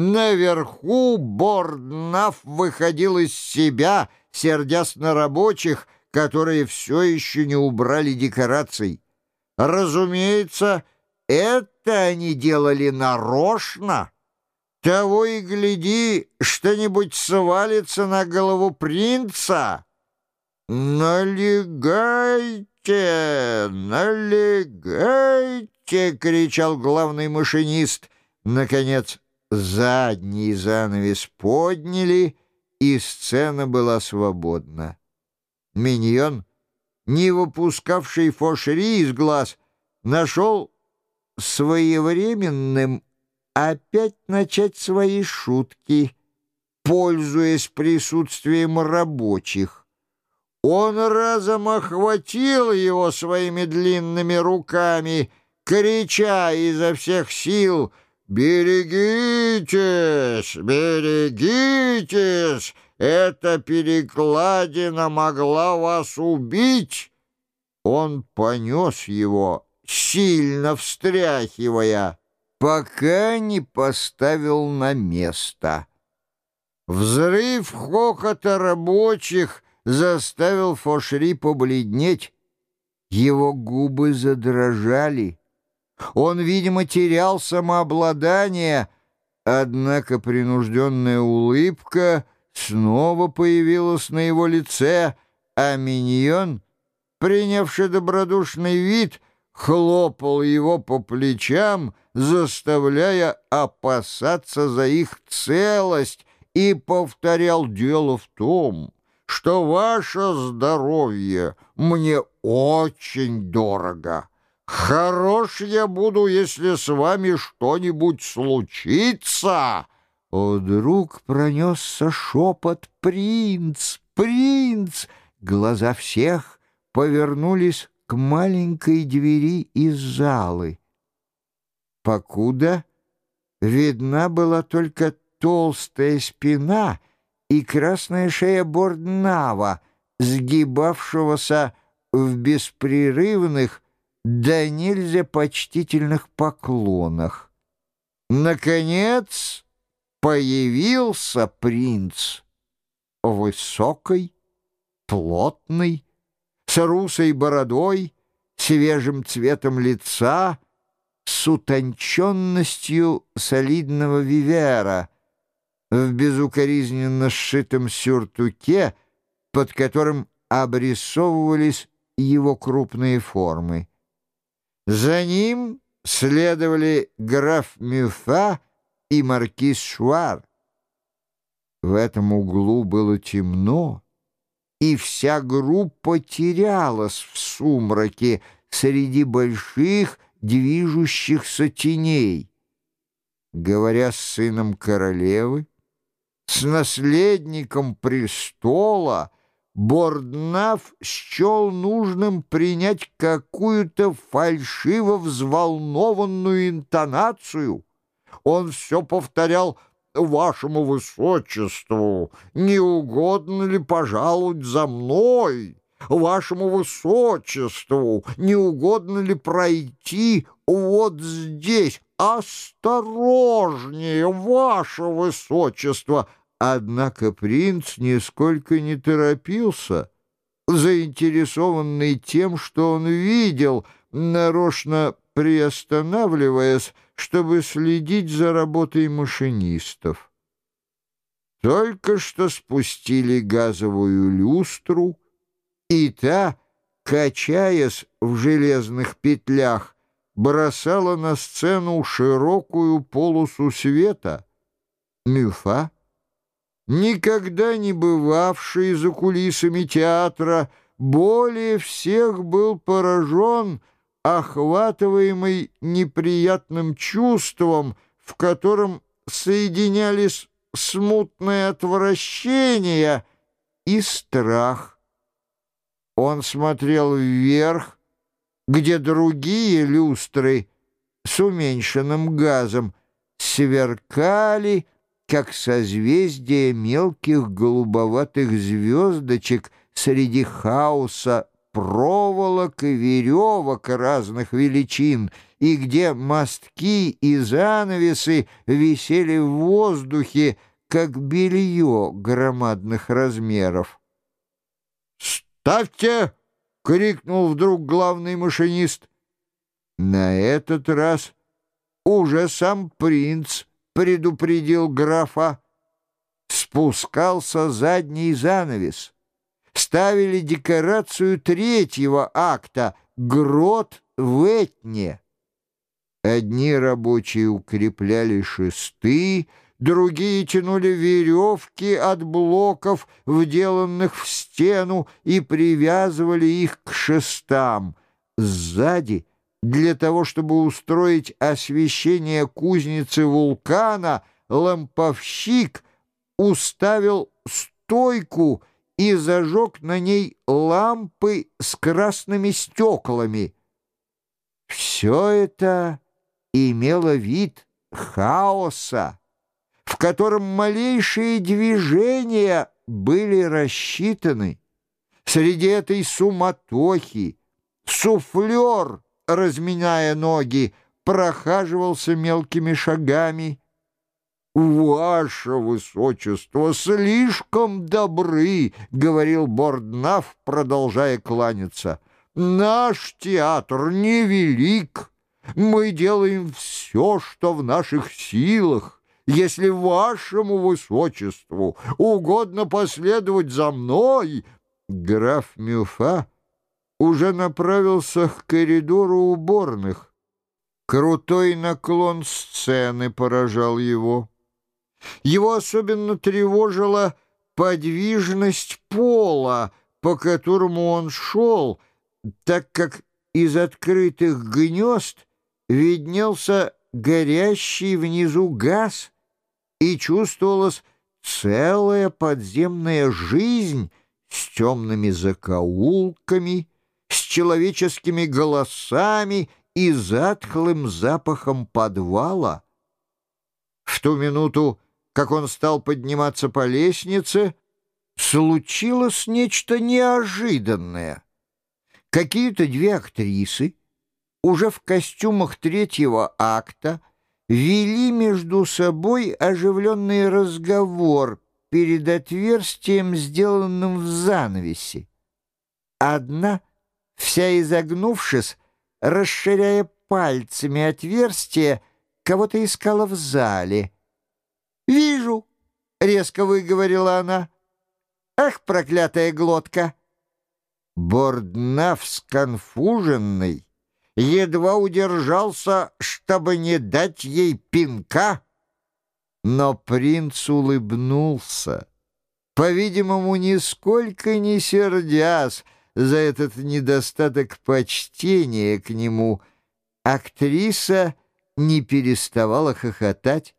Наверху Борднаф выходил из себя, сердясь на рабочих, которые все еще не убрали декораций. Разумеется, это они делали нарочно. Того и гляди, что-нибудь свалится на голову принца. «Налегайте, налегайте!» — кричал главный машинист. Наконец, задний занавес подняли, и сцена была свободна. Миньон, не выпускавший Фошери из глаз, нашел своевременным опять начать свои шутки, пользуясь присутствием рабочих. Он разом охватил его своими длинными руками, крича изо всех сил «Берегитесь! Берегитесь! Эта перекладина могла вас убить!» Он понес его, сильно встряхивая, пока не поставил на место. Взрыв хохота рабочих заставил Фошри побледнеть. Его губы задрожали. Он, видимо, терял самообладание, однако принужденная улыбка снова появилась на его лице, а миньон, принявший добродушный вид, хлопал его по плечам, заставляя опасаться за их целость, и повторял дело в том, что ваше здоровье мне очень дорого. Хорош я буду, если с вами что-нибудь случится». Вдруг пронесся шепот «Принц! Принц!» Глаза всех повернулись к маленькой двери из залы. Покуда видна была только толстая спина и красная шея Борднава, сгибавшегося в беспрерывных, да нельзя почтительных поклонах. Наконец появился принц, высокий, плотный, с русой бородой, свежим цветом лица, с утонченностью солидного вивера — в безукоризненно сшитом сюртуке, под которым обрисовывались его крупные формы. За ним следовали граф Мюфа и маркиз Шуар. В этом углу было темно, и вся группа терялась в сумраке среди больших движущихся теней. Говоря с сыном королевы, с наследником престола, Борднаф счел нужным принять какую-то фальшиво взволнованную интонацию. Он все повторял «Вашему высочеству, не угодно ли пожаловать за мной?» «Вашему высочеству, не угодно ли пройти вот здесь?» «Осторожнее, ваше высочество!» Однако принц нисколько не торопился, заинтересованный тем, что он видел, нарочно приостанавливаясь, чтобы следить за работой машинистов. Только что спустили газовую люстру, и та, качаясь в железных петлях, бросала на сцену широкую полосу света. Мюфа никогда не бывавший за кулисами театра, более всех был поражен, охватываемый неприятным чувством, в котором соединялись смутное отвращение и страх. Он смотрел вверх, где другие люстры с уменьшенным газом сверкали, как созвездие мелких голубоватых звездочек среди хаоса проволок и веревок разных величин, и где мостки и занавесы висели в воздухе, как белье громадных размеров. «Ставьте!» — крикнул вдруг главный машинист. На этот раз уже сам принц предупредил графа. Спускался задний занавес. Ставили декорацию третьего акта «Грот в Этне». Одни рабочие укрепляли шесты, другие тянули веревки от блоков, вделанных в стену, и привязывали их к шестам. Сзади, для того, чтобы устроить освещение кузницы вулкана, ламповщик уставил стойку и зажег на ней лампы с красными стеклами. Все это имело вид хаоса в котором малейшие движения были рассчитаны. Среди этой суматохи суфлер, разминая ноги, прохаживался мелкими шагами. «Ваше высочество слишком добры», — говорил Борднаф, продолжая кланяться. «Наш театр невелик. Мы делаем все, что в наших силах если вашему высочеству угодно последовать за мной...» Граф Мюфа уже направился к коридору уборных. Крутой наклон сцены поражал его. Его особенно тревожила подвижность пола, по которому он шел, так как из открытых гнезд виднелся горящий внизу газ — и чувствовалась целая подземная жизнь с темными закоулками, человеческими голосами и затхлым запахом подвала. В ту минуту, как он стал подниматься по лестнице, случилось нечто неожиданное. Какие-то две актрисы, уже в костюмах третьего акта, вели между собой оживленный разговор перед отверстием, сделанным в занавесе. Одна, вся изогнувшись, расширяя пальцами отверстие, кого-то искала в зале. «Вижу!» — резко выговорила она. «Ах, проклятая глотка!» Борднав сконфуженный едва удержался, чтобы не дать ей пинка. Но принц улыбнулся, по-видимому, нисколько не сердясь за этот недостаток почтения к нему. Актриса не переставала хохотать.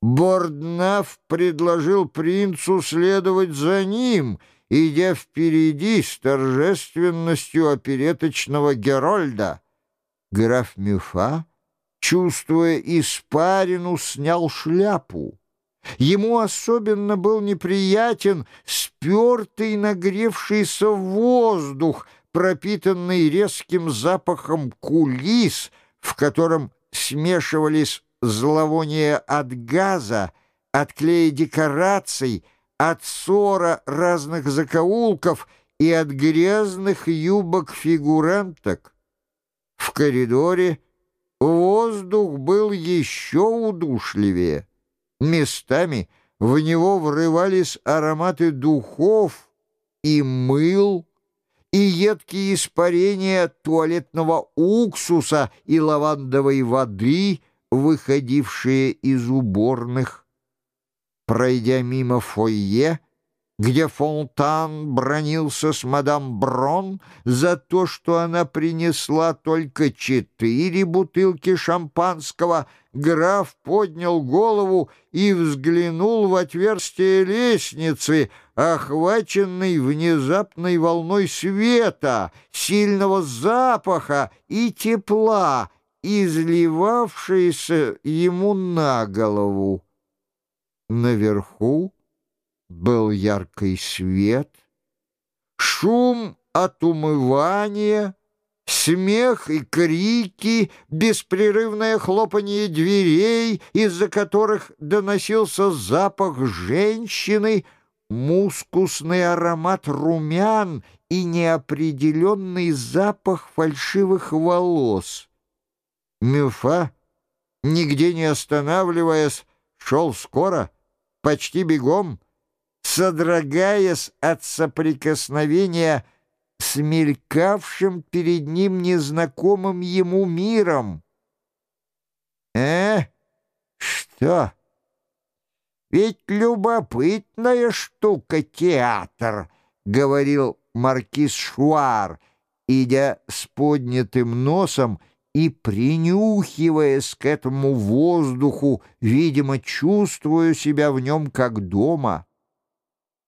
Борднаф предложил принцу следовать за ним, идя впереди с торжественностью опереточного Герольда. Граф Мюфа, чувствуя испарину, снял шляпу. Ему особенно был неприятен спертый нагревшийся воздух, пропитанный резким запахом кулис, в котором смешивались зловония от газа, от клея декораций, от ссора разных закоулков и от грязных юбок фигуранток. В коридоре воздух был еще удушливее. Местами в него врывались ароматы духов и мыл, и едкие испарения туалетного уксуса и лавандовой воды, выходившие из уборных. Пройдя мимо фойе, где Фонтан бронился с мадам Брон за то, что она принесла только четыре бутылки шампанского, граф поднял голову и взглянул в отверстие лестницы, охваченный внезапной волной света, сильного запаха и тепла, изливавшейся ему на голову. Наверху был яркий свет, шум от умывания Смех и крики, беспрерывное хлопанье дверей, из-за которых доносился запах женщины, мускусный аромат румян и неопределенный запах фальшивых волос. Мюфа, нигде не останавливаясь, шел скоро, почти бегом, содрогаясь от соприкосновения с мелькавшим перед ним незнакомым ему миром. «Э? Что? Ведь любопытная штука театр», — говорил маркиз Шуар, идя с поднятым носом и принюхиваясь к этому воздуху, видимо, чувствуя себя в нем как дома.